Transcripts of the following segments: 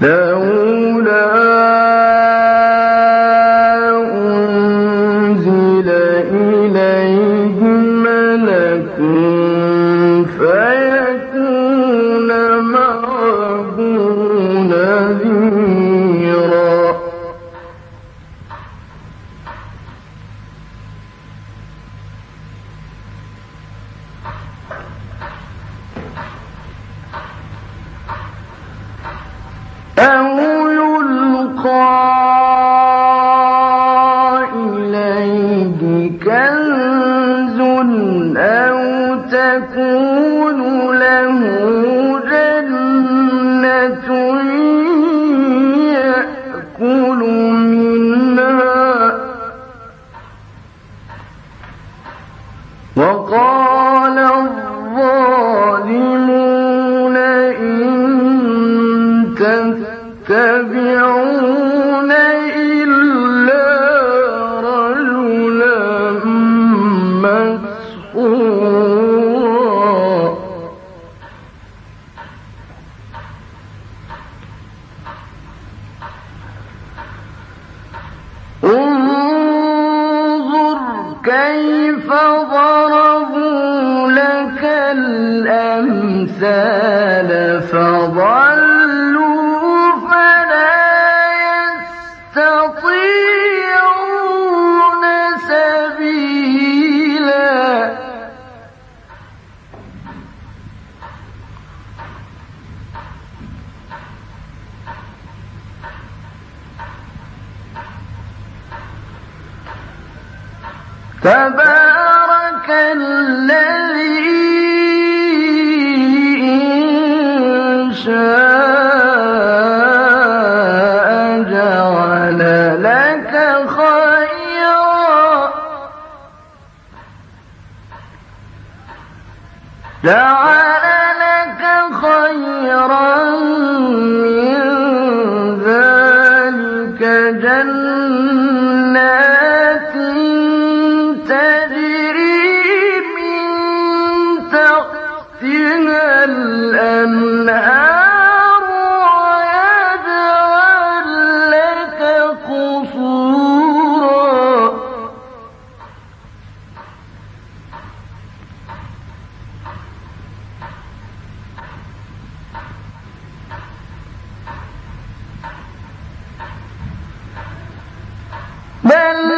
لولا أو يلقى Hello.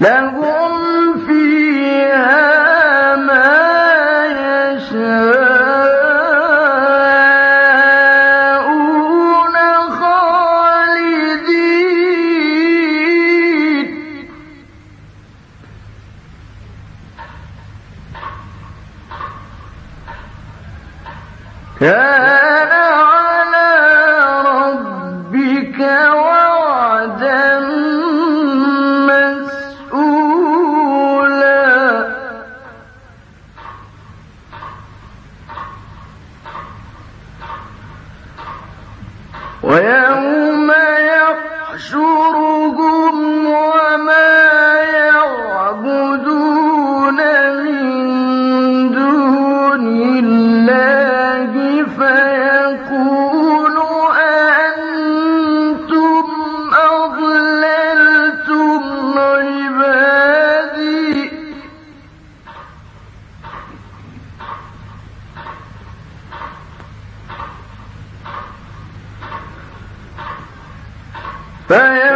لهم فيها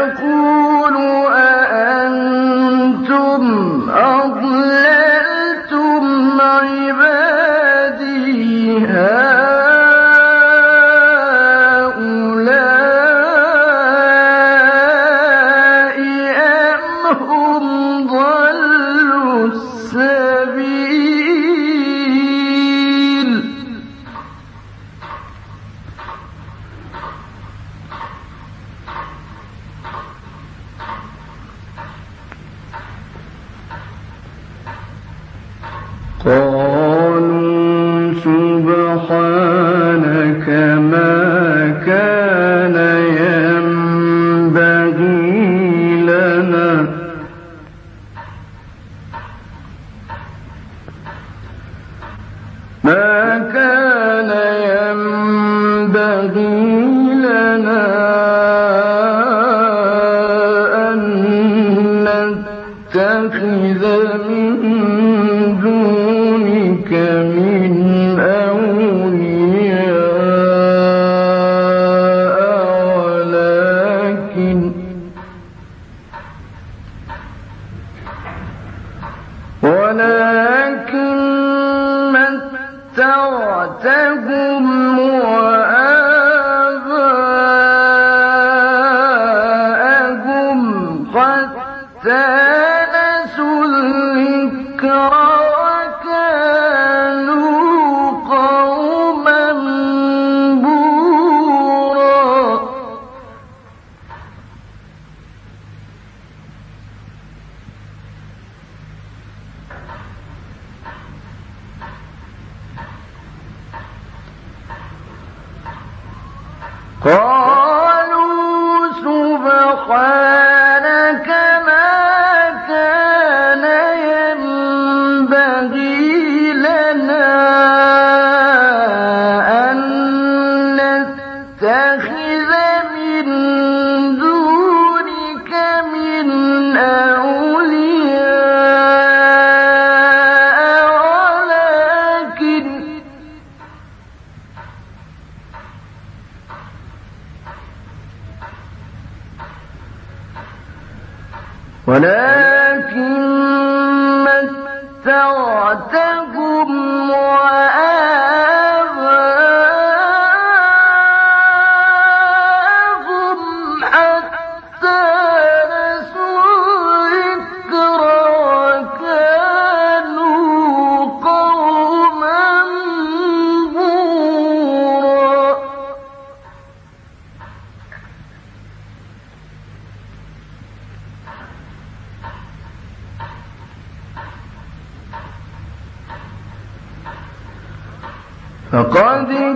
تكون ما كان ولكن متعتهم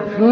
في